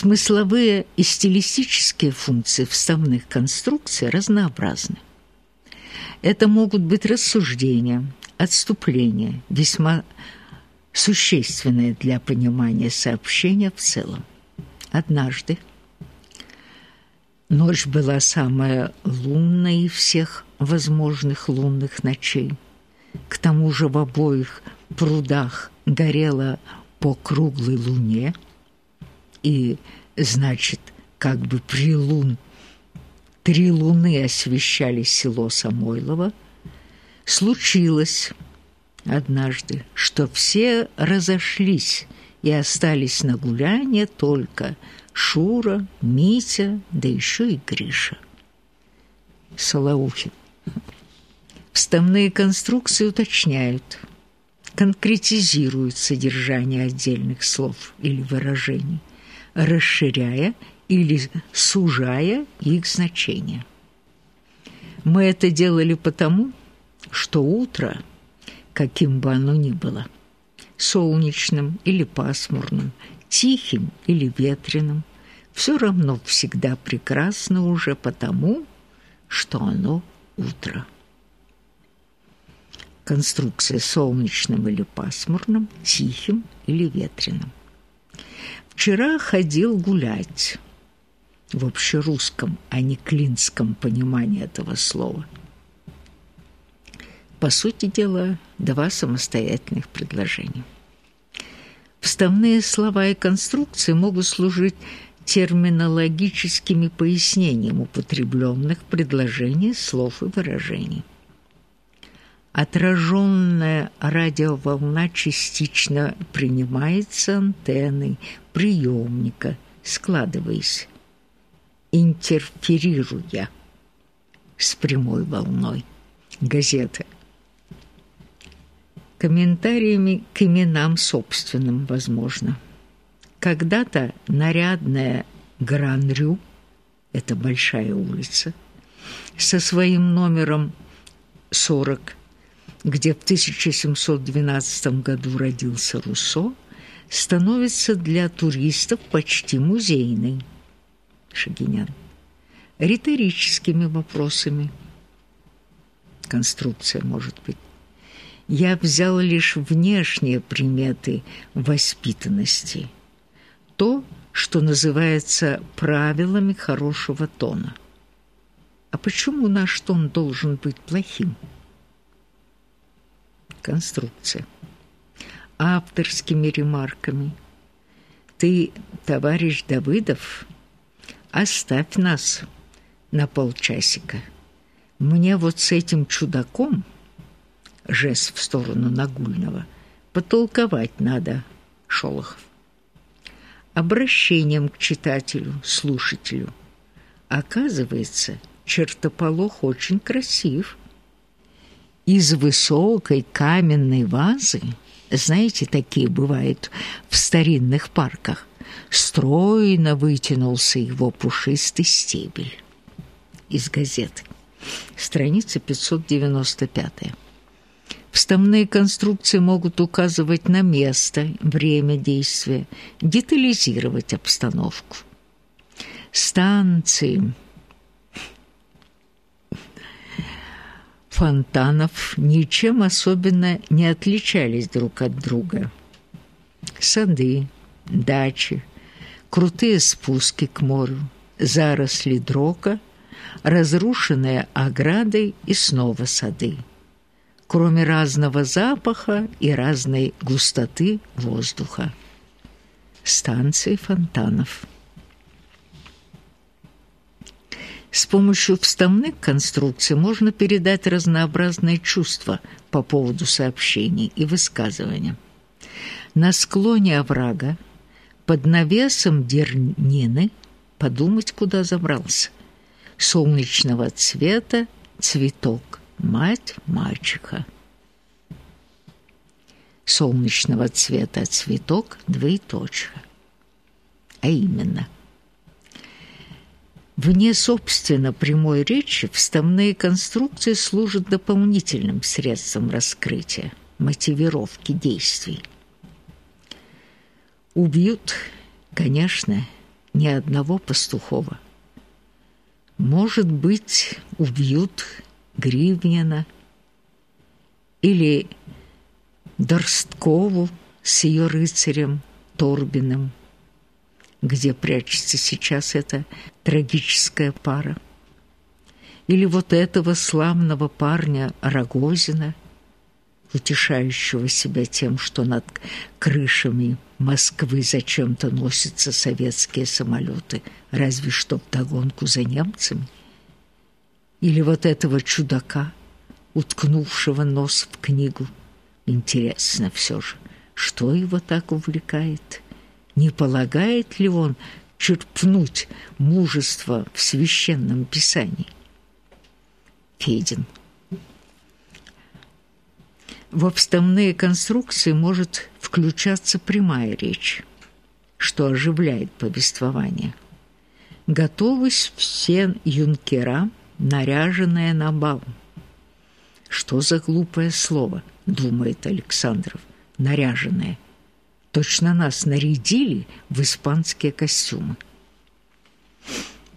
Смысловые и стилистические функции вставных конструкций разнообразны. Это могут быть рассуждения, отступления, весьма существенные для понимания сообщения в целом. Однажды ночь была самая лунная из всех возможных лунных ночей. К тому же в обоих прудах горело по круглой луне, и, значит, как бы при лун три луны освещали село Самойлово, случилось однажды, что все разошлись и остались на гуляние только Шура, Митя, да еще и Гриша. Солоухин. Вставные конструкции уточняют, конкретизируют содержание отдельных слов или выражений, расширяя или сужая их значение. Мы это делали потому, что утро, каким бы оно ни было, солнечным или пасмурным, тихим или ветреным, все равно всегда прекрасно уже потому, что оно утро. Конструкция солнечным или пасмурным, тихим или ветреным. Вчера ходил гулять в общерусском, а не клинском понимании этого слова. По сути дела, два самостоятельных предложения. Вставные слова и конструкции могут служить терминологическими пояснениями употребленных предложений, слов и выражений. Отраженная радиоволна частично принимается антенной приемника, складываясь интерферируя с прямой волной. Газета. Комментариями к именам собственным, возможно. Когда-то нарядная Гран-Рю, это большая улица, со своим номером 40, где в 1712 году родился Руссо, становится для туристов почти музейной. Шагинян. Риторическими вопросами. Конструкция, может быть. Я взял лишь внешние приметы воспитанности. То, что называется правилами хорошего тона. А почему наш тон должен быть плохим? Конструкция. Авторскими ремарками. Ты, товарищ Давыдов, оставь нас на полчасика. Мне вот с этим чудаком, жест в сторону Нагульного, потолковать надо, Шолохов. Обращением к читателю, слушателю. Оказывается, чертополох очень красив. Из высокой каменной вазы, знаете, такие бывают в старинных парках, стройно вытянулся его пушистый стебель. Из газеты. Страница 595. Вставные конструкции могут указывать на место, время действия, детализировать обстановку. Станции фонтанов ничем особенно не отличались друг от друга. Сады, дачи, крутые спуски к морю, заросли дрока, разрушенные оградой и снова сады. Кроме разного запаха и разной густоты воздуха. Станции фонтанов. С помощью вставных конструкций можно передать разнообразные чувства по поводу сообщений и высказывания. На склоне оврага, под навесом дернины, подумать, куда забрался. Солнечного цвета цветок, мать, мальчика. Солнечного цвета цветок, двоеточие. А именно – Вне, собственно, прямой речи вставные конструкции служат дополнительным средством раскрытия, мотивировки действий. Убьют, конечно, ни одного пастухова. Может быть, убьют Гривнина или Дорсткову с ее рыцарем Торбиным, где прячется сейчас эта трагическая пара. Или вот этого славного парня Рогозина, утешающего себя тем, что над крышами Москвы зачем-то носятся советские самолеты, разве что вдогонку за немцами. Или вот этого чудака, уткнувшего нос в книгу. Интересно все же, что его так увлекает? Не полагает ли он черпнуть мужество в священном писании? Федин. В вставные конструкции может включаться прямая речь, что оживляет повествование. Готовность все юнкера, наряженные на бал. Что за глупое слово, думает Александров, наряженные. Точно нас нарядили в испанские костюмы.